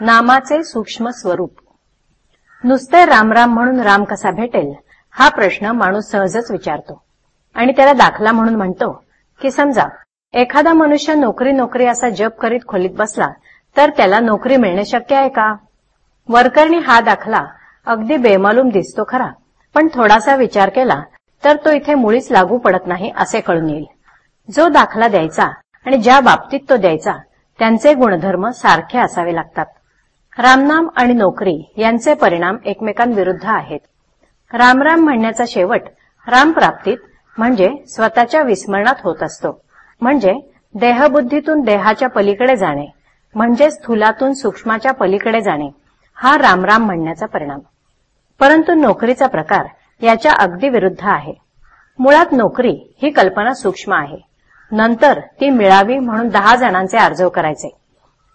नामाचे सूक्ष्म स्वरूप. नुसते रामराम म्हणून राम कसा भेटेल हा प्रश्न माणूस सहजच विचारतो. आणि त्याला दाखला म्हणून म्हणतो की समजा एखादा मनुष्य नोकरी नोकरी असा जप करीत खोलीत बसला तर त्याला नोकरी मिळणे शक्य आहे का? वरकरणी हा दाखला अगदी बेमालूम दिसतो खरा पण थोडासा विचार केला तर तो इथे मुळीच लागू पडत नाही असे कळून येईल. जो दाखला द्यायचा आणि ज्या बाबतीत तो द्यायचा त्यांचे गुणधर्म सारखे असावे लागतात. रामनाम आणि नोकरी यांचे परिणाम एकमेकांविरुद्ध आहेत. रामराम म्हणण्याचा शेवट रामप्राप्तीत म्हणजे स्वतःच्या विस्मरणात होत असतो. म्हणजे देहबुद्धीतून देहाच्या पलीकडे जाणे म्हणजे स्थूलातून सूक्ष्माच्या पलीकडे जाणे हा रामराम म्हणण्याचा परिणाम. परंतु नोकरीचा प्रकार याच्या अगदी विरुद्ध आहे. मुळात नोकरी ही कल्पना सूक्ष्म आहे. नंतर ती मिळावी म्हणून दहा जणांचे अर्जव करायचे.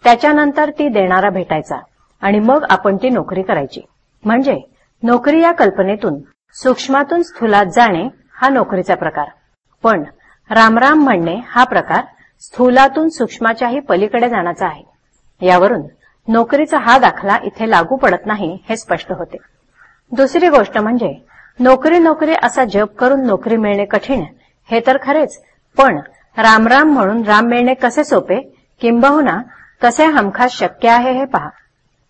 त्याच्यानंतर ती देणारा भेटायचा. आणि मग आपण ती नोकरी करायची. म्हणजे नोकरी या कल्पनेतून सूक्ष्मातून स्थूलात जाणे हा नोकरीचा प्रकार. पण रामराम म्हणणे हा प्रकार स्थूलातून सूक्ष्माच्याही पलीकडे जाण्याचा आहे. यावरून नोकरीचा हा दाखला इथे लागू पडत नाही हे स्पष्ट होते. दुसरी गोष्ट म्हणजे नोकरी नोकरी असा जप करून नोकरी मिळणे कठीण हे तर खरेच पण रामराम म्हणून राम मिळणे कसे सोपे किंबहुना कसे हमखास शक्य आहे हे पहा.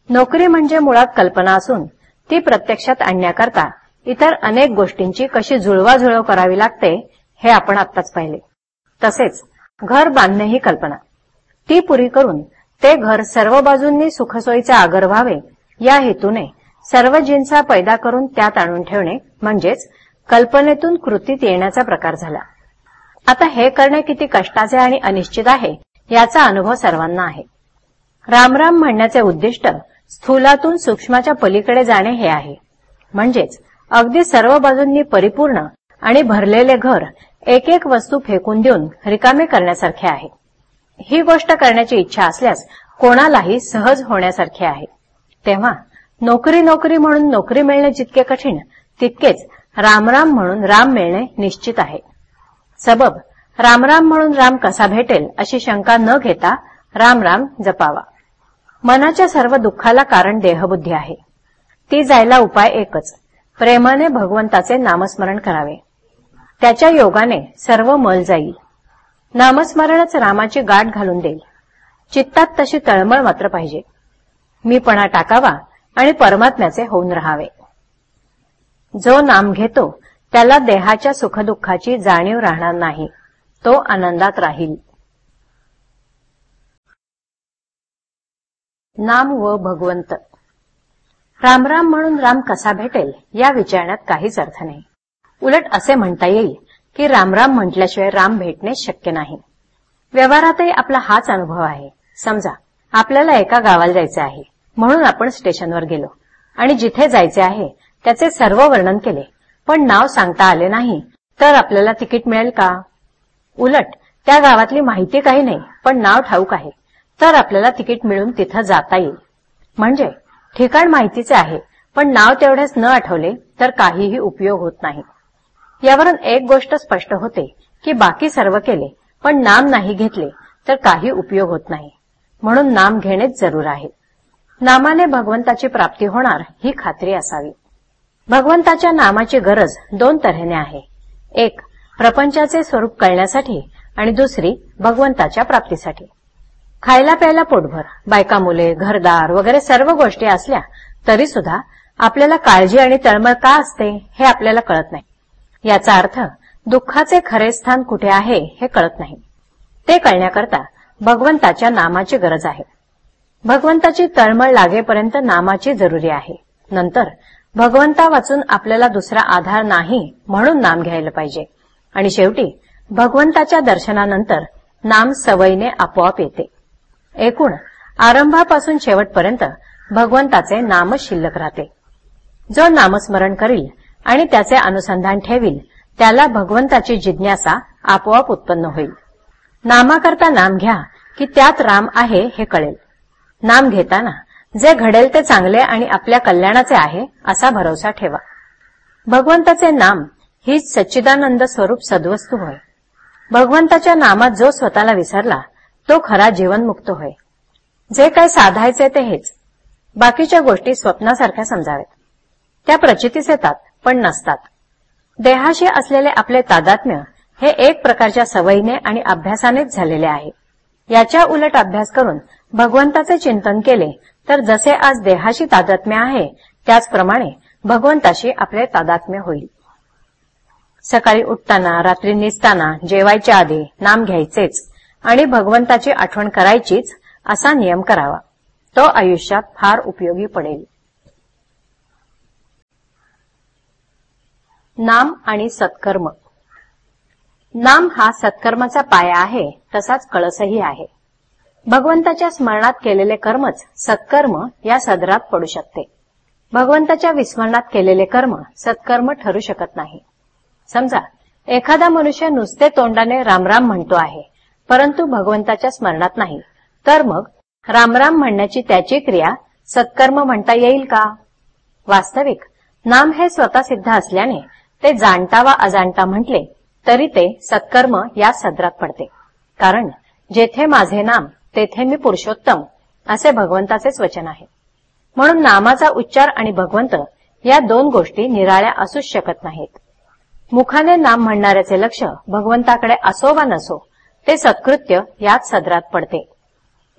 नोकरी म्हणजे मुळात कल्पना असून ती प्रत्यक्षात आणण्याकरता इतर अनेक गोष्टींची कशी जुळवाजुळव करावी लागते हे आपण आत्ताच पाहिले. तसेच घर बांधणे ही कल्पना. ती पुरी करून ते घर सर्व बाजूंनी सुखसोयीचा आगर व्हावे या हेतूने सर्व जिन्सा पैदा करून त्यात आणून ठेवणे म्हणजेच कल्पनेतून कृतीत येण्याचा प्रकार झाला. आता हे करणे किती कष्टाचे आणि अनिश्चित आहे याचा अनुभव सर्वांना आहे. रामराम म्हणण्याचे उद्दिष्ट स्थूलातून सूक्ष्माच्या पलीकडे जाणे हे आहे. म्हणजेच अगदी सर्व बाजूंनी परिपूर्ण आणि भरलेले घर एक एक वस्तू फेकून देऊन रिकामे करण्यासारखे आहे. ही गोष्ट करण्याची इच्छा असल्यास कोणालाही सहज होण्यासारखे आहे. तेव्हा नोकरी नोकरी म्हणून नोकरी मिळणे जितके कठीण तितकेच रामराम म्हणून राम मिळणे निश्चित आहे. सबब रामराम म्हणून राम कसा भेटेल अशी शंका न घेता रामराम जपावा. मनाच्या सर्व दुःखाला कारण देहबुद्धी आहे. ती जायला उपाय एकच प्रेमाने भगवंताचे नामस्मरण करावे. त्याच्या योगाने सर्व मल जाईल. नामस्मरणच रामाची गाठ घालून देईल. चित्तात तशी तळमळ मात्र पाहिजे. मीपणा टाकावा आणि परमात्म्याचे होऊन राहावे. जो नाम घेतो त्याला देहाच्या सुखदुःखाची जाणीव राहणार नाही. तो आनंदात राहील. नाम व भगवंत. रामराम म्हणून राम कसा भेटेल या विचारण्यात काहीच अर्थ नाही. उलट असे म्हणता येईल की रामराम म्हटल्याशिवाय राम भेटणे शक्य नाही. व्यवहारातही आपला हाच अनुभव आहे. समजा आपल्याला एका गावाला जायचे आहे म्हणून आपण स्टेशनवर गेलो. आणि जिथे जायचे आहे त्याचे सर्व वर्णन केले. पण नाव सांगता आले नाही तर आपल्याला तिकीट मिळेल का? उलट त्या गावातली माहिती काही नाही पण नाव ठाऊक आहे. तर आपल्याला तिकीट मिळून तिथं जाता येईल. म्हणजे ठिकाण माहितीचे आहे पण नाव तेवढेच न आठवले तर काहीही उपयोग होत नाही. यावरून एक गोष्ट स्पष्ट होते की बाकी सर्व केले पण नाम नाही घेतले तर काही उपयोग होत नाही. म्हणून नाम घेणेच जरूर आहे. नामाने भगवंताची प्राप्ती होणार ही खात्री असावी. भगवंताच्या नामाची गरज दोन तऱ्हेने आहे. एक प्रपंचाचे स्वरूप कळण्यासाठी आणि दुसरी भगवंताच्या प्राप्तीसाठी. खायला प्यायला पोटभर. बायका मुले घरदार वगैरे सर्व गोष्टी असल्या तरी सुद्धा आपल्याला काळजी आणि तळमळ का असते हे आपल्याला कळत नाही. याचा अर्थ दुःखाचे खरे स्थान कुठे आहे हे कळत नाही. ते कळण्याकरता भगवंताच्या नामाची गरज आहे. भगवंताची तळमळ लागेपर्यंत नामाची जरुरी आहे. नंतर भगवंता वाचून आपल्याला दुसरा आधार नाही म्हणून नाम घ्यायला पाहिजे. आणि शेवटी भगवंताच्या दर्शनानंतर नाम सवयीने आपोआप येते. एकूण आरंभापासून शेवटपर्यंत भगवंताचे नाम शिल्लक राहते. जो नामस्मरण करील आणि त्याचे अनुसंधान ठेवील त्याला भगवंताची जिज्ञासा आपोआप उत्पन्न होईल. नामाकरता नाम घ्या की त्यात राम आहे हे कळेल. नाम घेताना जे घडेल ते चांगले आणि आपल्या कल्याणाचे आहे असा भरोसा ठेवा. भगवंताचे नाम हीच सच्चिदानंद स्वरूप सद्वस्तू होय. भगवंताच्या नामात जो स्वतःला विसरला तो खरा जीवनमुक्त होय. जे काय साधायचे ते हेच. बाकीच्या गोष्टी स्वप्नासारख्या समजाव्यात. त्या प्रचितीस येतात पण नसतात. देहाशी असलेले आपले तादात्म्य हे एक प्रकारच्या सवयीने आणि अभ्यासानेच झालेले आहे. याच्या उलट अभ्यास करून भगवंताचे चिंतन केले तर जसे आज देहाशी तादात्म्य आहे त्याचप्रमाणे भगवंताशी आपले तादात्म्य होईल. सकाळी उठताना रात्री निसताना जेवायच्या आधी नाम घ्यायचेच. आणि भगवंताची आठवण करायचीच असा नियम करावा. तो आयुष्यात फार उपयोगी पडेल. नाम आणि सत्कर्म. नाम हा सत्कर्माचा पाया आहे तसाच कळसही आहे. भगवंताच्या स्मरणात केलेले कर्मच सत्कर्म या सदरात पडू शकते. भगवंताच्या विस्मरणात केलेले कर्म सत्कर्म ठरू शकत नाही. समजा एखादा मनुष्य नुसते तोंडाने रामराम म्हणतो आहे. परंतु भगवंताच्या स्मरणात नाही. तर मग रामराम म्हणण्याची त्याची क्रिया सत्कर्म म्हणता येईल का? वास्तविक. नाम हे स्वतः सिद्ध असल्याने ते जाणता वा अजाणता म्हटले तरी ते सत्कर्म या सदरात पडते. कारण जेथे माझे नाम तेथे मी पुरुषोत्तम असे भगवंताचेच वचन आहे. म्हणून नामाचा उच्चार आणि भगवंत या दोन गोष्टी निराळ्या असूच शकत नाहीत. मुखाने नाम म्हणणाऱ्याचे लक्ष भगवंताकडे असो वा नसो ते सत्कृत्य यात सदरात पडते.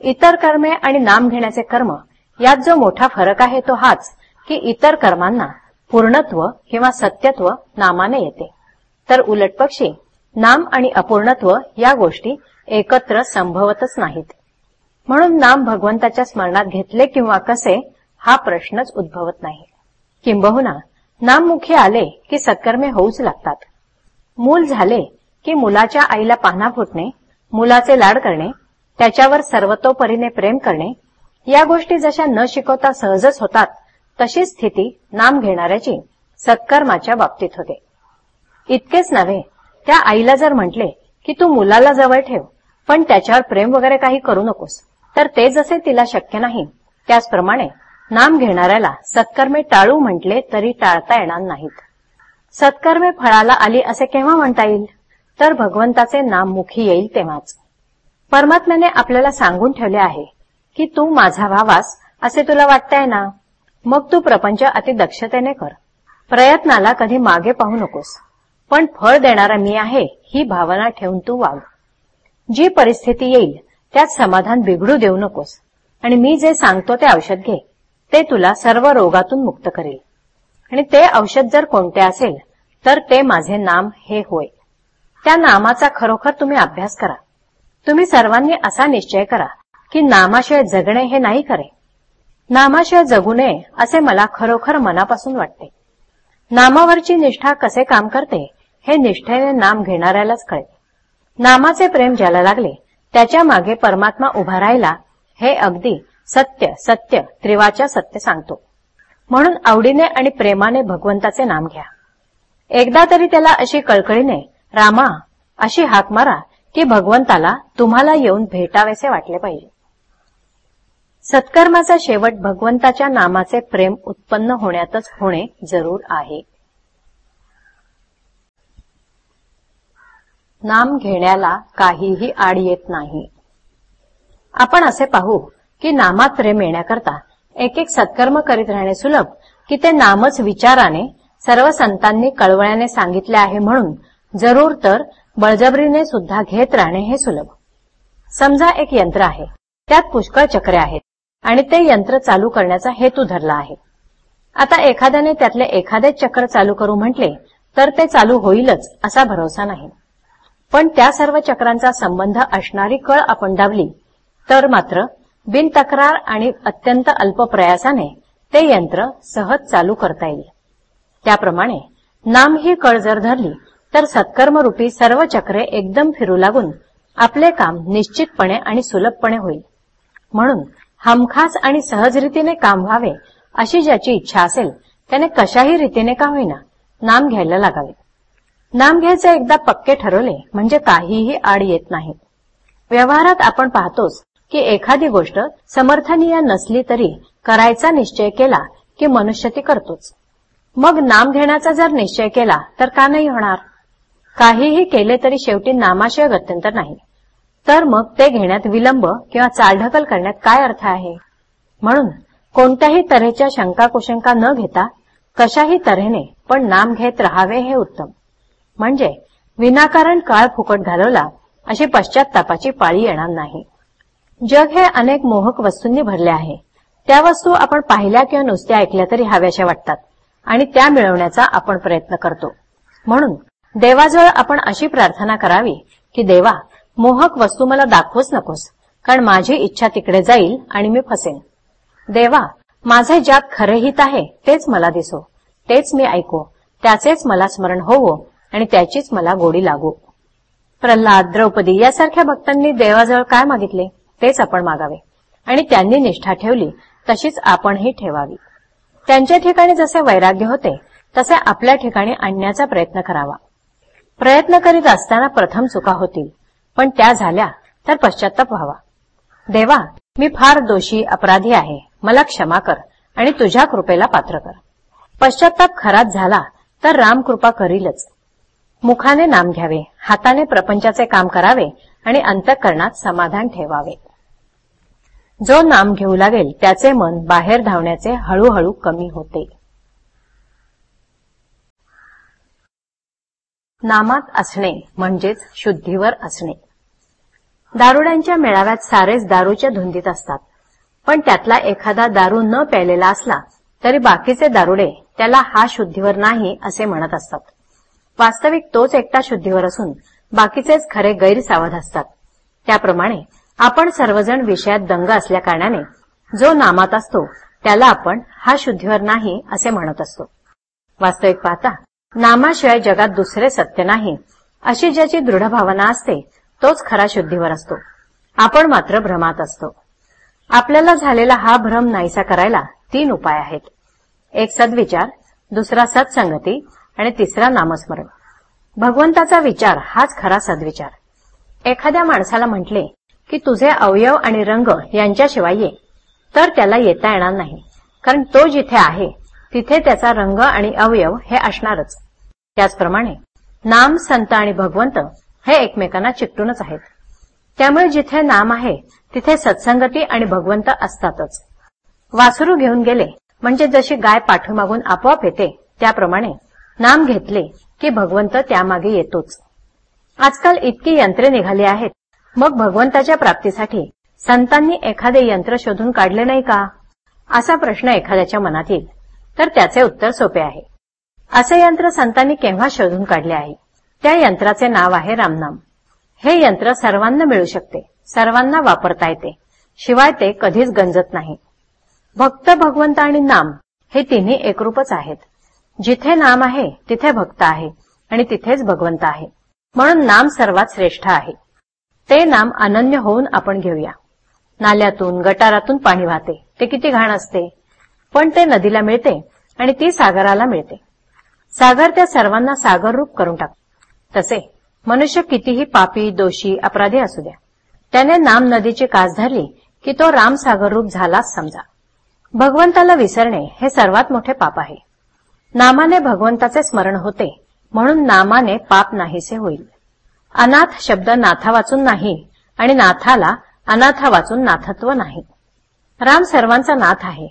इतर कर्मे आणि नाम घेण्याचे कर्म यात जो मोठा फरक आहे तो हाच की इतर कर्मांना पूर्णत्व किंवा सत्यत्व नामाने येते. तर उलट पक्षी नाम आणि अपूर्णत्व या गोष्टी एकत्र संभवतच नाहीत. म्हणून नाम भगवंताच्या स्मरणात घेतले किंवा कसे हा प्रश्नच उद्भवत नाही. किंबहुना नाममुखी आले की सत्कर्मे होऊच लागतात. मूल झाले की मुलाच्या आईला पाना फुटणे मुलाचे लाड करणे त्याच्यावर सर्वतोपरीने प्रेम करणे या गोष्टी जशा न शिकवता सहजच होतात तशी स्थिती नाम घेणाऱ्याची सत्कर्माच्या बाबतीत होते. इतकेच नव्हे त्या आईला जर म्हटले की तू मुलाला जवळ ठेव पण त्याच्यावर प्रेम वगैरे काही करू नकोस तर ते जसे तिला शक्य नाही त्याचप्रमाणे नाम घेणाऱ्याला सत्कर्मे टाळू म्हटले तरी टाळता येणार नाहीत. सत्कर्मे फळाला आली असे केव्हा म्हणता येईल? तर भगवंताचे नाम मुखी येईल तेव्हाच. परमात्म्याने आपल्याला सांगून ठेवले आहे की तू माझा व्हावास असे तुला वाटतंय ना? मग तू प्रपंच अति दक्षतेने कर. प्रयत्नाला कधी मागे पाहू नकोस. पण फळ देणारा मी आहे ही भावना ठेवून तू वाग जी परिस्थिती येईल त्यात समाधान बिघडू देऊ नकोस. आणि मी जे सांगतो ते औषध घे. ते तुला सर्व रोगातून मुक्त करेल. आणि ते औषध जर कोणते असेल तर ते माझे नाम हे होय. त्या नामाचा खरोखर तुम्ही अभ्यास करा. तुम्ही सर्वांनी असा निश्चय करा की नामाशिवाय जगणे हे नाही करे नामाशिवाय जगू नये असे मला खरोखर मनापासून वाटते. नामावरची निष्ठा कसे काम करते हे निष्ठेने नाम घेणाऱ्यालाच कळेल. नामाचे प्रेम ज्याला लागले त्याच्यामागे परमात्मा उभा राहिला हे अगदी सत्य सत्य त्रिवाच्या सत्य सांगतो. म्हणून आवडीने आणि प्रेमाने भगवंताचे नाम घ्या. एकदा तरी त्याला अशी कळकळीने रामा अशी हाक मारा की भगवंताला तुम्हाला येऊन भेटावेसे वाटले पाहिजे. सत्कर्माचा शेवट भगवंताच्या नामाचे प्रेम उत्पन्न होण्यातच होणे जरूर आहे. नाम घेण्याला काहीही आड येत नाही. आपण असे पाहू की नामात प्रेम येण्याकरता एक एक सत्कर्म करीत राहणे सुलभ की ते नामच विचाराने सर्व संतांनी कळवळ्याने सांगितले आहे म्हणून जरूर तर बळजबरीने सुद्धा घेत राहणे हे सुलभ. समजा एक यंत्र आहे. त्यात पुष्कळ चक्रे आहेत आणि ते यंत्र चालू करण्याचा हेतू धरला आहे. आता एखाद्याने त्यातले एखादे चक्र चालू करू म्हटले तर ते चालू होईलच असा भरोसा नाही. पण त्या सर्व चक्रांचा संबंध असणारी कळ आपण दाबली तर मात्र बिनतक्रार आणि अत्यंत अल्प प्रयासाने ते यंत्र सहज चालू करता येईल. त्याप्रमाणे नाम ही कळ जर धरली तर सत्कर्मरूपी सर्व चक्रे एकदम फिरू लागून आपले काम निश्चितपणे आणि सुलभपणे होईल. म्हणून हमखास आणि सहज रीतीने काम व्हावे अशी ज्याची इच्छा असेल त्याने कशाही रीतीने का होईना नाम घ्यायला लागावे. नाम घ्यायचे एकदा पक्के ठरवले म्हणजे काहीही आड येत नाही. व्यवहारात आपण पाहतोच की एखादी गोष्ट समर्थनीय नसली तरी करायचा निश्चय केला की मनुष्य ती करतोच. मग नाम घेण्याचा जर निश्चय केला तर का नाही होणार? काहीही केले तरी शेवटी नामाशिवाय गत्यंतर नाही. तर मग ते घेण्यात विलंब किंवा चालढकल करण्यात काय अर्थ आहे? म्हणून कोणत्याही तऱ्हेच्या शंका कुशंका न घेता कशाही तऱ्हेने पण नाम घेत राहावे हे उत्तम. म्हणजे विनाकारण काळ फुकट घालवला अशी पश्चातापाची पाळी येणार नाही. जग हे अनेक मोहक वस्तूंनी भरले आहे. त्या वस्तू आपण पाहिल्या किंवा नुसत्या ऐकल्या तरी हव्याशा वाटतात आणि त्या मिळवण्याचा आपण प्रयत्न करतो. म्हणून देवाजवळ आपण अशी प्रार्थना करावी की देवा मोहक वस्तू मला दाखवूच नकोस कारण माझी इच्छा तिकडे जाईल आणि मी फसेन. देवा माझे ज्यात खरे हित आहे तेच मला दिसो. तेच मी ऐको त्याचेच मला स्मरण होवो आणि त्याचीच मला गोडी लागो. प्रल्हाद द्रौपदी यासारख्या भक्तांनी देवाजवळ काय मागितले तेच आपण मागावे. आणि त्यांनी निष्ठा ठेवली तशीच आपणही ठेवावी. त्यांच्या ठिकाणी जसे वैराग्य होते तसे आपल्या ठिकाणी आणण्याचा प्रयत्न करावा. प्रयत्न करीत असताना प्रथम चुका होतील पण त्या झाल्या तर पश्चाताप व्हावा. देवा मी फार दोषी अपराधी आहे. मला क्षमा कर आणि तुझ्या कृपेला पात्र कर. पश्चाताप खराच झाला तर राम कृपा करीलच. मुखाने नाम घ्यावे हाताने प्रपंचाचे काम करावे आणि अंतःकरणात समाधान ठेवावे. जो नाम घेऊ लागेल त्याचे मन बाहेर धावण्याचे हळूहळू कमी होते. नामात असणे म्हणजेच शुद्धीवर असणे. दारुड्यांच्या मेळाव्यात सारेच दारूच्या धुंदीत असतात. पण त्यातला एखादा दारू न प्यायलेला असला तरी बाकीचे दारुडे त्याला हा शुद्धीवर नाही असे म्हणत असतात. वास्तविक तोच एकटा शुद्धीवर असून बाकीचेच खरे गैरसावध असतात. त्याप्रमाणे आपण सर्वजण विषयात दंग असल्याकारणाने जो नामात असतो त्याला आपण हा शुद्धीवर नाही असे म्हणत असतो. वास्तविक पाहता नामाशिवाय जगात दुसरे सत्य नाही. अशी ज्याची दृढ भावना असते तोच खरा शुद्धीवर असतो. आपण मात्र भ्रमात असतो. आपल्याला झालेला हा भ्रम नाहीसा करायला तीन उपाय आहेत. एक सद्विचार दुसरा सत्संगती आणि तिसरा नामस्मरण. भगवंताचा विचार हाच खरा सद्विचार. एखाद्या माणसाला म्हटले की तुझे अवयव आणि रंग यांच्याशिवाय ये. तर त्याला येता येणार नाही कारण तो जिथे आहे तिथे त्याचा रंग आणि अवयव हे असणारच. त्याचप्रमाणे नाम संत आणि भगवंत हे एकमेकांना चिकटूनच आहेत. त्यामुळे जिथे नाम आहे तिथे सत्संगती आणि भगवंत असतातच. वासरू घेऊन गेले म्हणजे जशी गाय पाठीमागून आपोआप येते त्याप्रमाणे नाम घेतले की भगवंत त्यामागे येतोच. आजकाल इतकी यंत्रे निघाली आहेत. मग भगवंताच्या प्राप्तीसाठी संतांनी एखादे यंत्र शोधून काढले नाही का? असा प्रश्न एखाद्याच्या मनात येईल. तर त्याचे उत्तर सोपे आहे. असे यंत्र संतांनी केव्हा शोधून काढले आहे? त्या यंत्राचे नाव आहे रामनाम. हे यंत्र सर्वांना मिळू शकते सर्वांना वापरता येते शिवाय ते कधीच गंजत नाही. भक्त भगवंत आणि नाम हे तिन्ही एकरूपच आहेत. जिथे नाम आहे तिथे भक्त आहे आणि तिथेच भगवंत आहे. म्हणून नाम सर्वात श्रेष्ठ आहे. ते नाम अनन्य होऊन आपण घेऊया. नाल्यातून गटारातून पाणी वाहते. ते किती घाण असते. पण ते नदीला मिळते आणि ती सागराला मिळते. सागर त्या सर्वांना सागर रूप करून टाक. तसे मनुष्य कितीही पापी दोषी अपराधी असू द्या. त्याने नाम नदीची कास धरली की तो राम सागर रूप झालाच समजा. भगवंताला विसरणे हे सर्वात मोठे पाप आहे. नामाने भगवंताचे स्मरण होते म्हणून नामाने पाप नाहीसे होईल. अनाथ शब्द नाथा वाचून नाही आणि नाथाला अनाथा वाचून नाथत्व नाही. राम सर्वांचा नाथ आहे.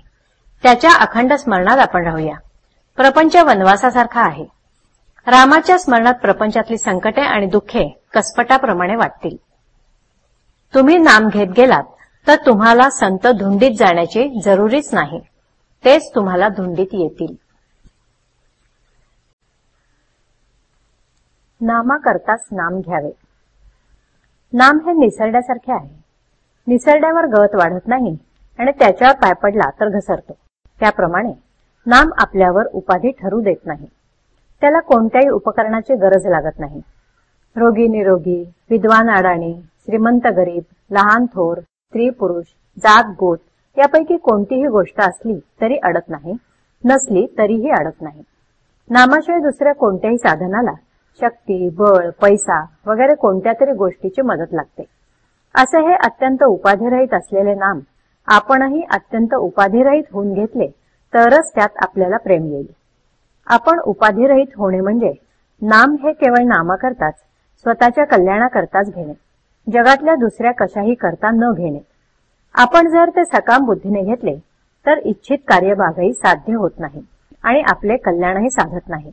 त्याच्या अखंड स्मरणात आपण राहूया. प्रपंच वनवासासारखा आहे. रामाच्या स्मरणात प्रपंचातली संकटे आणि दुःखे कसपटाप्रमाणे वाटतील. तुम्ही नाम घेत गेलात तर तुम्हाला संत धुंडीत जाण्याची जरुरीच नाही. तेच तुम्हाला धुंडीत येतील. नामा करताच नाम घ्यावे. नाम हे निसरड्यासारखे आहे. निसरड्यावर गवत वाढत नाही आणि त्याच्यावर पाय पडला तर घसरतो. त्याप्रमाणे नाम आपल्यावर उपाधी ठरू देत नाही. त्याला कोणत्याही उपकरणाची गरज लागत नाही. रोगी निरोगी विद्वान अडाणी श्रीमंत गरीब लहान थोर स्त्री पुरुष जात गोत यापैकी कोणतीही गोष्ट असली तरी अडत नाही नसली तरीही अडत नाही. नामाशिवाय दुसऱ्या कोणत्याही साधनाला शक्ती बळ पैसा वगैरे कोणत्या तरी गोष्टीची मदत लागते. असे हे अत्यंत उपाधिरहित असलेले नाम आपणही अत्यंत उपाधिरहित होऊन घेतले तरच त्यात आपल्याला प्रेम येईल. आपण उपाधिरहित होणे म्हणजे नाम हे केवळ नामाकरताच स्वतःच्या कल्याणाकरताच घेणे. जगातल्या दुसऱ्या कशाही करता न घेणे. आपण जर ते सकाम बुद्धीने घेतले तर इच्छित कार्यभागही साध्य होत नाही आणि आपले कल्याणही साधत नाही.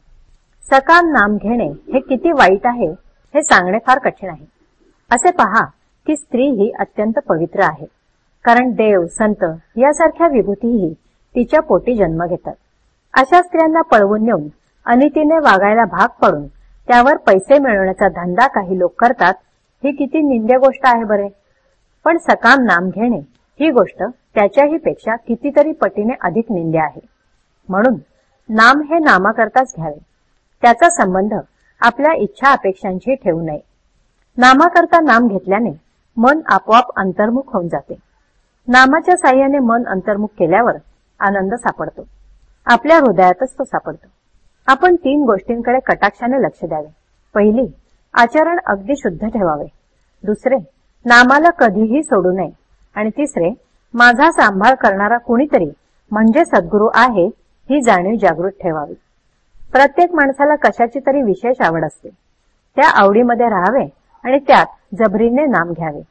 सकाम नाम घेणे हे किती वाईट आहे हे सांगणे फार कठीण आहे. असे पहा की स्त्री ही अत्यंत पवित्र आहे. कारण देव संत यासारख्या विभूतीही तिच्या पोटी जन्म घेतात. अशा स्त्रियांना पळवून नेऊन अनितीने वागायला भाग पडून त्यावर पैसे मिळवण्याचा धंदा काही लोक करतात ही किती निंद्य गोष्ट आहे बरे. पण सकाम नाम घेणे ही गोष्ट त्याच्याही पेक्षा कितीतरी पटीने अधिक निंद्य आहे. म्हणून नाम हे नामाकरताच घ्यावे. त्याचा संबंध आपल्या इच्छा अपेक्षांशी ठेवू नये. नामाकरता नाम घेतल्याने मन आपोआप अंतर्मुख होऊन जाते. नामाच्या साह्याने मन अंतर्मुख केल्यावर आनंद सापडतो. आपल्या हृदयातच तो सापडतो. आपण तीन गोष्टींकडे कटाक्षाने लक्ष द्यावे. पहिली आचरण अगदी शुद्ध ठेवावे. दुसरे नामाला कधीही सोडू नये. आणि तिसरे माझा सांभाळ करणारा कुणीतरी म्हणजे सद्गुरू आहे ही जाणीव जागृत ठेवावी. प्रत्येक माणसाला कशाची तरी विशेष आवड असते. त्या आवडीमध्ये राहावे आणि त्यात जबरीने नाम घ्यावे.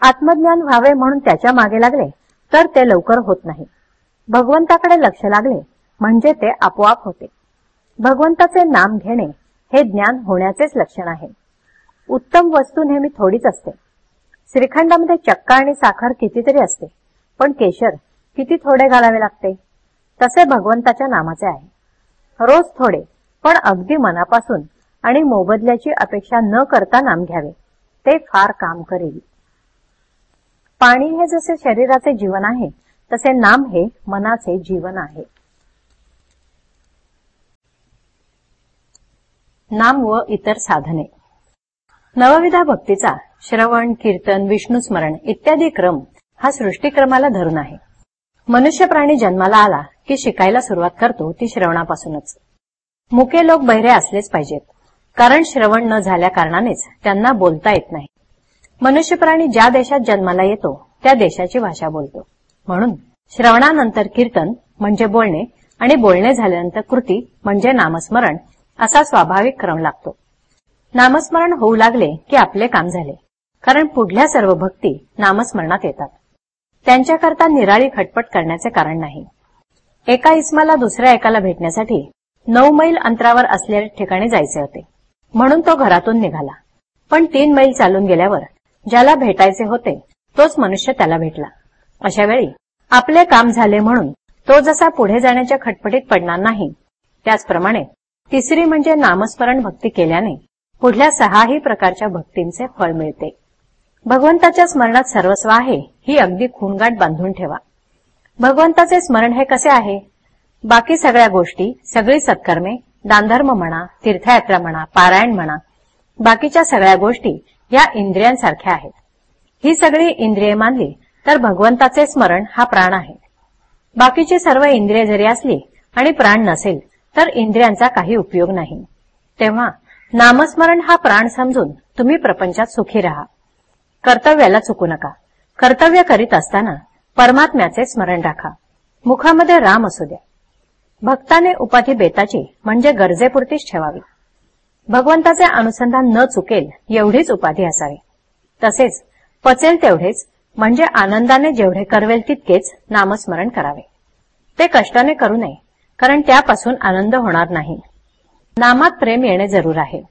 आत्मज्ञान व्हावे म्हणून त्याच्यामागे लागले तर ते लवकर होत नाही. भगवंताकडे लक्ष लागले म्हणजे ते आपोआप होते. भगवंताचे नाम घेणे हे ज्ञान होण्याचेच लक्षण आहे. उत्तम वस्तू नेहमी थोडीच असते. श्रीखंडामध्ये चक्का आणि साखर कितीतरी असते पण केशर किती थोडे घालावे लागते? तसे भगवंताच्या नामाचे आहे. रोज थोडे पण अगदी मनापासून आणि मोबदल्याची अपेक्षा न करता नाम घ्यावे. ते फार काम करेल. पाणी हे जसे शरीराचे जीवन आहे तसे नाम हे मनाचे जीवन आहे. नाम व इतर साधने. नवविधा भक्तीचा श्रवण कीर्तन विष्णू स्मरण इत्यादी क्रम हा सृष्टीक्रमाला धरून आहे. मनुष्य प्राणी जन्माला आला की शिकायला सुरुवात करतो ती श्रवणापासूनच. मुके लोक बहिरे असलेच पाहिजेत कारण श्रवण न झाल्या कारणानेच त्यांना बोलता येत नाही. मनुष्य प्राणी ज्या देशात जन्माला येतो त्या देशाची भाषा बोलतो. म्हणून श्रवणानंतर कीर्तन म्हणजे बोलणे आणि बोलणे झाल्यानंतर कृती म्हणजे नामस्मरण असा स्वाभाविक क्रम लागतो. नामस्मरण होऊ लागले की आपले काम झाले कारण पुढल्या सर्व भक्ती नामस्मरणात येतात. त्यांच्याकरता निराळी खटपट करण्याचे कारण नाही. एका इस्माला दुसऱ्या एकाला भेटण्यासाठी नऊ मैल अंतरावर असलेल्या ठिकाणी जायचे होते. म्हणून तो घरातून निघाला. पण तीन मैल चालून गेल्यावर ज्याला भेटायचे होते तोच मनुष्य त्याला भेटला. अशा वेळी आपले काम झाले म्हणून तो जसा पुढे जाण्याच्या खटपटीत पडणार नाही. त्याचप्रमाणे तिसरी म्हणजे नामस्मरण भक्ती केल्याने पुढल्या सहाही प्रकारच्या भक्तींचे फळ मिळते. भगवंताच्या स्मरणात सर्वस्व आहे ही अगदी खूनगाठ बांधून ठेवा. भगवंताचे स्मरण हे कसे आहे? बाकी सगळ्या गोष्टी सगळी सत्कर्मे दानधर्म म्हणा तीर्थयात्रा म्हणा पारायण म्हणा बाकीच्या सगळ्या गोष्टी या इंद्रियांसारख्या आहेत. ही सगळी इंद्रिये मानली तर भगवंताचे स्मरण हा प्राण आहे. बाकीची सर्व इंद्रिय जरी असली आणि प्राण नसेल तर इंद्रियांचा काही उपयोग नाही. तेव्हा नामस्मरण हा प्राण समजून तुम्ही प्रपंचात सुखी राहा. कर्तव्याला चुकू नका. कर्तव्य करीत असताना परमात्म्याचे स्मरण राखा. मुखामध्ये राम असू द्या. भक्ताने उपाधी बेताची म्हणजे गरजेपुरतीच ठेवावी. भगवंताचे अनुसंधान न चुकेल एवढीच उपाधी असावी. तसेच पचेल तेवढेच म्हणजे आनंदाने जेवढे करवेल तितकेच नामस्मरण करावे. ते कष्टाने करू नये कारण त्यापासून आनंद होणार नाही. नामात प्रेम येणे जरूर आहे.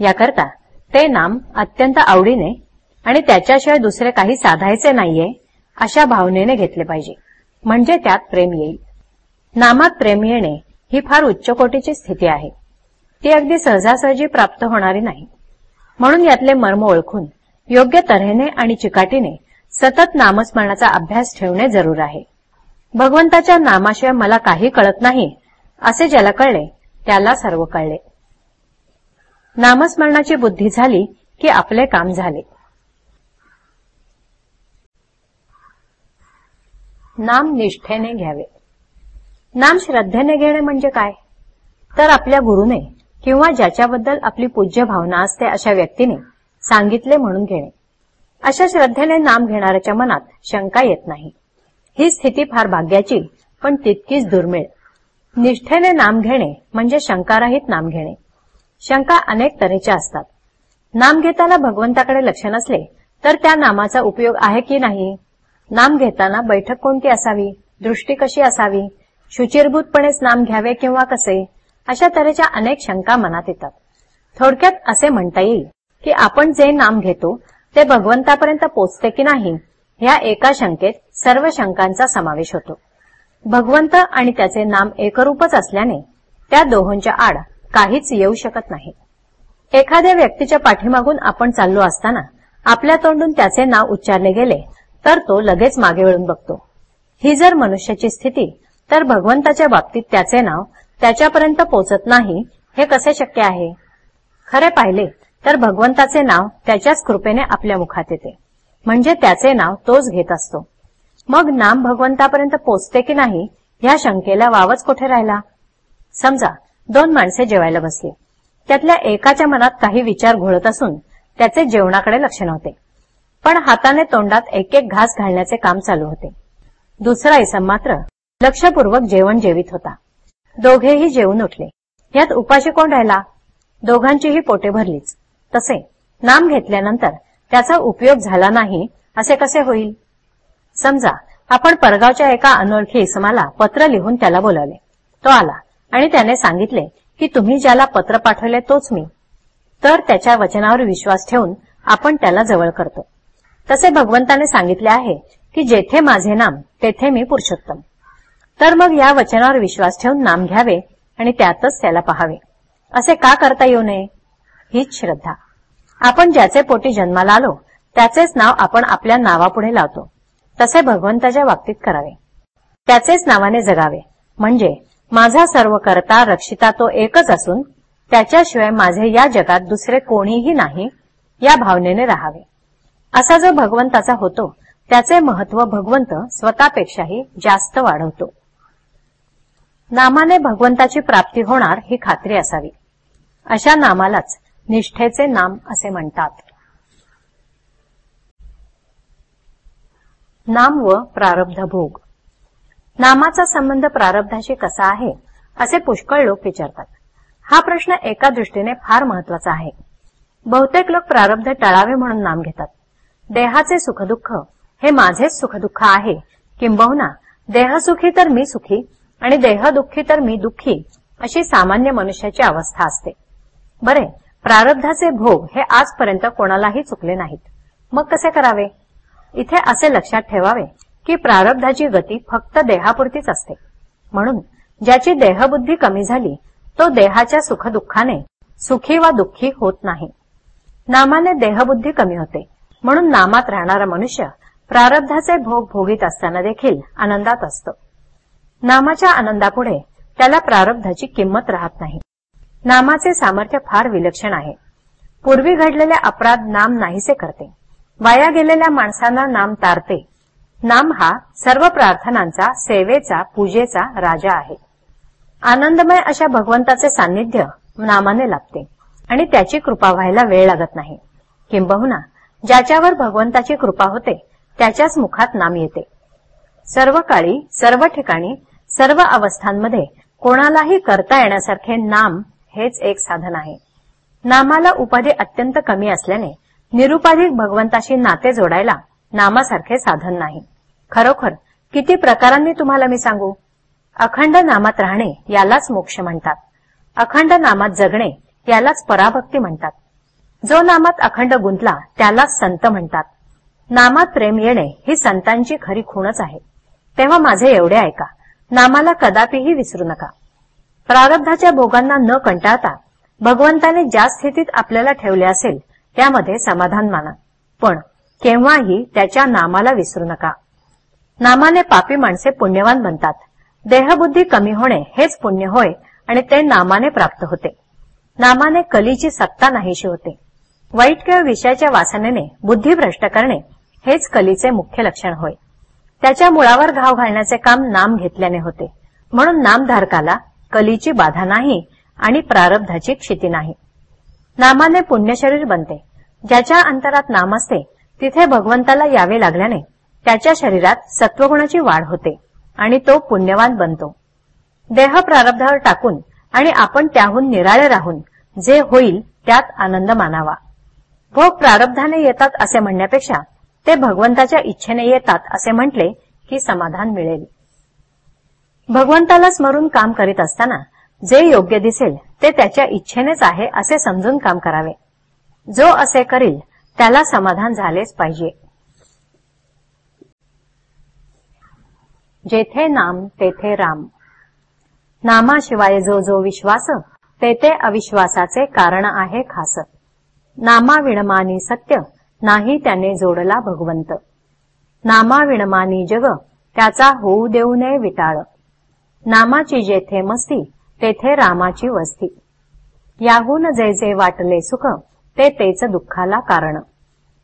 याकरता ते नाम अत्यंत आवडीने आणि त्याच्याशिवाय दुसरे काही साधायचे नाहीये अशा भावनेने घेतले पाहिजे. म्हणजे त्यात प्रेम येईल. नामात प्रेम येणे ही फार उच्च कोटीची स्थिती आहे. ती अगदी सहजासहजी प्राप्त होणारी नाही. म्हणून यातले मर्म ओळखून योग्य तऱ्हेने आणि चिकाटीने सतत नामस्मरणाचा अभ्यास ठेवणे जरूर आहे. भगवंताच्या नामाशिवाय मला काही कळत नाही असे ज्याला कळले त्याला सर्व कळले. नामस्मरणाची बुद्धी झाली की आपले काम झाले. नाम निष्ठेने घ्यावे. नाम श्रद्धेने घेणे म्हणजे काय? तर आपल्या गुरुने किंवा ज्याच्याबद्दल आपली पूज्य भावना असते अशा व्यक्तीने सांगितले म्हणून घेणे. अशा श्रद्धेने नाम घेणाऱ्याच्या मनात शंका येत नाही. ही स्थिती फार भाग्याची पण तितकीच दुर्मिळ. निष्ठेने नाम घेणे म्हणजे शंकारहित नाम घेणे. शंका अनेक तऱ्हेच्या असतात. नाम घेताना भगवंताकडे लक्ष नसले तर त्या नामाचा उपयोग आहे की नाही? नाम घेताना बैठक कोणती असावी? दृष्टी कशी असावी? शुचिरभूतपणेच नाम घ्यावे किंवा कसे? अशा तऱ्हेच्या अनेक शंका मनात येतात. थोडक्यात असे म्हणता येईल की आपण जे नाम घेतो ते भगवंतापर्यंत पोचते की नाही ह्या एका शंकेत सर्व शंकांचा समावेश होतो. भगवंत आणि त्याचे नाम एकरूपच असल्याने त्या दोहोंच्या आड काहीच येऊ शकत नाही. एखाद्या व्यक्तीच्या पाठीमागून आपण चाललो असताना आपल्या तोंडून त्याचे नाव उच्चारले गेले तर तो लगेच मागे वळून बघतो. ही जर मनुष्याची स्थिती तर भगवंताच्या बाबतीत त्याचे नाव त्याच्यापर्यंत पोचत नाही हे कसे शक्य आहे? खरे पाहिले तर भगवंताचे नाव त्याच्याच कृपेने आपल्या मुखात येते. म्हणजे त्याचे नाव तोच घेत असतो. मग नाम भगवंतापर्यंत पोचते की नाही ह्या शंकेला वावच कुठे राहिला? समजा दोन माणसे जेवायला बसली. त्यातल्या एकाच्या मनात काही विचार घोळत असून त्याचे जेवणाकडे लक्ष नव्हते. पण हाताने तोंडात एक एक घास घालण्याचे काम चालू होते. दुसरा इसम मात्र लक्षपूर्वक जेवण जेवित होता. दोघेही जेवून उठले. यात उपाशी कोण राहिला? दोघांचीही पोटे भरलीच. तसे नाम घेतल्यानंतर त्याचा उपयोग झाला नाही असे कसे होईल? समजा आपण परगावच्या एका अनोळखी इसमाला पत्र लिहून त्याला बोलावले. तो आला आणि त्याने सांगितले की तुम्ही ज्याला पत्र पाठवले तोच मी. तर त्याच्या वचनावर विश्वास ठेवून आपण त्याला जवळ करतो. तसे भगवंताने सांगितले आहे की जेथे माझे नाम तेथे मी पुरुषोत्तम. तर मग या वचनावर विश्वास ठेवून नाम घ्यावे आणि त्यातच त्याला पहावे. असे का करता येऊ नये? हीच श्रद्धा. आपण ज्याचे पोटी जन्माला आलो त्याचेच नाव आपण आपल्या नावापुढे लावतो. तसे भगवंताच्या बाबतीत करावे. त्याचेच नावाने जगावे. म्हणजे माझा सर्व करता रक्षिता तो एकच असून त्याच्याशिवाय माझे या जगात दुसरे कोणीही नाही या भावनेने राहावे. असा जो भगवंताचा होतो त्याचे महत्त्व भगवंत स्वतःपेक्षाही जास्त वाढवतो. नामाने भगवंताची प्राप्ती होणार ही खात्री असावी. अशा नामालाच निष्ठेचे नाम असे म्हणतात. नाम व प्रारब्ध भोग. नामाचा संबंध प्रारब्धाशी कसा आहे असे पुष्कळ लोक विचारतात. हा प्रश्न एका दृष्टीने फार महत्त्वाचा आहे. बहुतेक लोक प्रारब्ध टळावे म्हणून नाम घेतात. देहाचे सुखदुःख हे माझेच सुखदुःख आहे किंबहुना देहसुखी तर मी सुखी आणि देहदुःखी तर मी दुःखी अशी सामान्य मनुष्याची अवस्था असते. बरे प्रारब्धाचे भोग हे आजपर्यंत कोणालाही चुकले नाहीत. मग कसे करावे? इथे असे लक्षात ठेवावे की प्रारब्धाची गती फक्त देहापुरतीच असते. म्हणून ज्याची देहबुद्धी कमी झाली तो देहाच्या सुखदुःखाने सुखी वा दुःखी होत नाही. नामाने देहबुद्धी कमी होते. म्हणून नामात राहणारा मनुष्य प्रारब्धाचे भोग भोगीत असताना देखील आनंदात असतो. नामाच्या आनंदापुढे त्याला प्रारब्धाची किंमत राहत नाही. नामाचे सामर्थ्य फार विलक्षण आहे. पूर्वी घडलेले अपराध नाम नाहीसे करते. वाया गेलेल्या माणसांना नाम तारते. नाम हा सर्व प्रार्थनांचा सेवेचा पूजेचा राजा आहे. आनंदमय अशा भगवंताचे सान्निध्य नामाने लाभते. आणि त्याची कृपा व्हायला वेळ लागत नाही. किंबहुना ज्याच्यावर भगवंताची कृपा होते त्याच्याच मुखात नाम येते. सर्व काळी सर्व ठिकाणी सर्व अवस्थांमध्ये कोणालाही करता येण्यासारखे नाम हेच एक साधन आहे. नामाला उपाधी अत्यंत कमी असल्याने निरुपाधिक भगवंताशी नाते जोडायला नामासारखे साधन नाही. खरोखर किती प्रकारांनी तुम्हाला मी सांगू? अखंड नामात राहणे यालाच मोक्ष म्हणतात. अखंड नामात जगणे यालाच पराभक्ती म्हणतात. जो नामात अखंड गुंतला त्यालाच संत म्हणतात. नामात प्रेम येणे ही संतांची खरी खूणच आहे. तेव्हा माझे एवढे ऐका. नामाला कदापिही विसरू नका. प्रारब्धाच्या भोगांना न कंटाळता भगवंताने ज्या स्थितीत आपल्याला ठेवले असेल त्यामध्ये समाधान माना. पण केव्हाही त्याच्या नामाला विसरू नका. नामाने पापी माणसे पुण्यवान बनतात. देहबुद्धी कमी होणे हेच पुण्य होय आणि ते नामाने प्राप्त होते. नामाने कलीची सत्ता नाहीशी होते. वाईट किंवा विषयाच्या वासनेने बुद्धी भ्रष्ट करणे हेच कलीचे मुख्य लक्षण होय. त्याच्या मुळावर घाव घालण्याचे काम नाम घेतल्याने होते. म्हणून नामधारकाला कलीची बाधा नाही आणि प्रारब्धाची क्षिती नाही. नामाने पुण्यशरीर बनते. ज्याच्या अंतरात नाम असते तिथे भगवंताला यावे लागल्याने त्याच्या शरीरात सत्वगुणाची वाढ होते आणि तो पुण्यवान बनतो. देह प्रारब्धावर टाकून आणि आपण त्याहून निराळे राहून जे होईल त्यात आनंद मानावा. भोग प्रारब्धाने येतात असे म्हणण्यापेक्षा ते भगवंताच्या इच्छेने येतात असे म्हटले की समाधान मिळेल. भगवंताला स्मरून काम करीत असताना जे योग्य दिसेल ते त्याच्या इच्छेनेच आहे असे समजून काम करावे. जो असे करील त्याला समाधान झालेच पाहिजे. जेथे नाम तेथे राम. नामाशिवाय जो जो विश्वास तेथे अविश्वासाचे कारण आहे खास. नामा विणमानी सत्य नाही त्याने जोडला भगवंत. नामा विणमानी जग त्याचा होऊ देऊ नये विटाळ. नामाची जेथे मस्ती तेथे रामाची वस्ती. याहून जे जे वाटले सुख ते तेच दुःखाला कारण.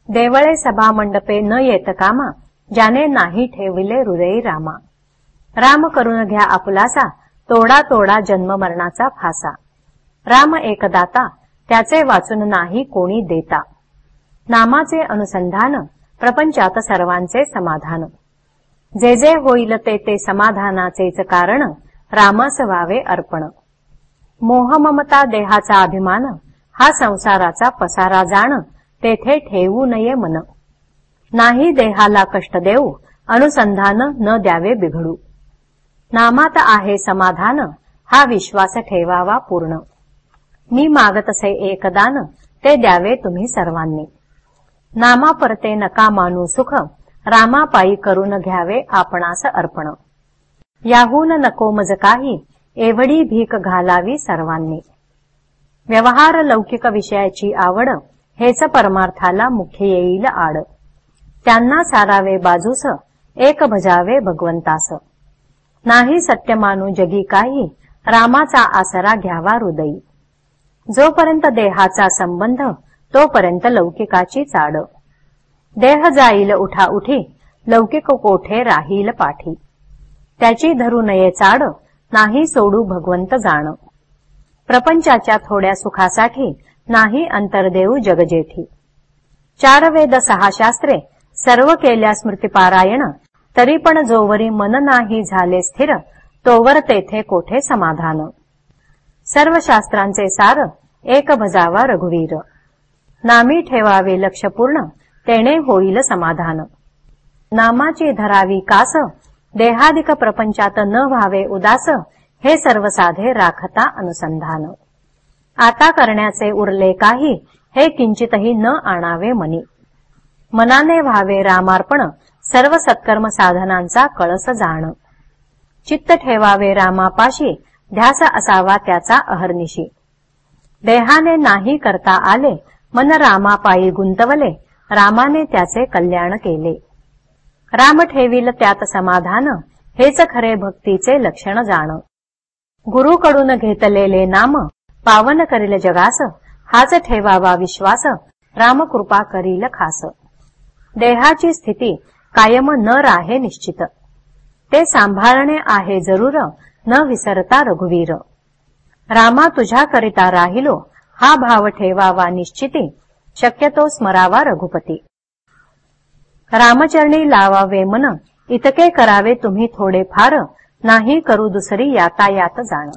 देवळे सभा मंडपे न येत कामा ज्याने नाही ठेविले हृदयी रामा. राम करून घ्या आपुलासा तोडा तोडा जन्म मरणाचा फासा. राम एकदाता त्याचे वाचून नाही कोणी देता. नामाचे अनुसंधान प्रपंचात सर्वांचे समाधान. जे जे होईल ते ते समाधानाचेच कारण रामास व्हावे अर्पण मोहममता देहाचा अभिमान हा संसाराचा पसारा जाण तेथे ठेवू नये मन. नाही देहाला कष्ट देऊ अनुसंधान न द्यावे बिघडू. नामात आहे समाधान हा विश्वास ठेवावा पूर्ण. मी मागतसे एकदान ते द्यावे तुम्ही सर्वांनी. नामा परते नका मानू सुख रामापायी करून घ्यावे आपणास अर्पण. याहून नको मज काही एवढी भीक घालावी सर्वांनी. व्यवहार लौकिक विषयाची आवड हेच परमार्थाला मुख्य येईल आड. त्यांना सारावे बाजूस एक भजावे भगवंतास. नाही सत्य मानू जगी काही रामाचा आसरा घ्यावा हृदयी. जोपर्यंत देहाचा संबंध तोपर्यंत लौकिकाची चाड. देह जाईल उठा उठी लौकिक कोठे राहील पाठी. त्याची धरू नये चाड नाही सोडू भगवंत जाण. प्रपंचाच्या थोड्या सुखासाठी नाही अंतर्देऊ जगजेठी. चार वेद सहा शास्त्रे सर्व केल्या स्मृतीपारायण तरी पण जोवरी मन नाही झाले स्थिर तोवर तेथे कोठे समाधान. सर्व शास्त्रांचे सार एक भजावा रघुवीर. नामी ठेवावे लक्षपूर्ण तेणे होईल समाधान. नामाची धरावी कास? देहादिक प्रपंचात न व्हावे उदास? हे सर्व साधे राखता अनुसंधान. आता करण्याचे उरले काही हे किंचितही न आणावे मनी. मनाने व्हावे रामार्पण सर्व सत्कर्म साधनांचा कळस जाण. चित्त ठेवावे रामापाशी ध्यास असावा त्याचा अहर्निशी. देहाने नाही करता आले मन रामापायी गुंतवले रामाने त्याचे कल्याण केले. राम ठेवील त्यात समाधान हेच खरे भक्तीचे लक्षण जाण. गुरुकडून घेतलेले नाम पावन करील जगास हाच ठेवावा विश्वास राम कृपा करील खास. देहाची स्थिती कायम न राहे निश्चित. ते सांभाळणे आहे जरूर न विसरता रघुवीर. रामा तुझ्या करिता राहिलो हा भाव ठेवावा निश्चिती शक्यतो स्मरावा रघुपती. रामचरणी लावावे मन इतके करावे तुम्ही थोडे फार नाही करू दुसरी यातायात जाण.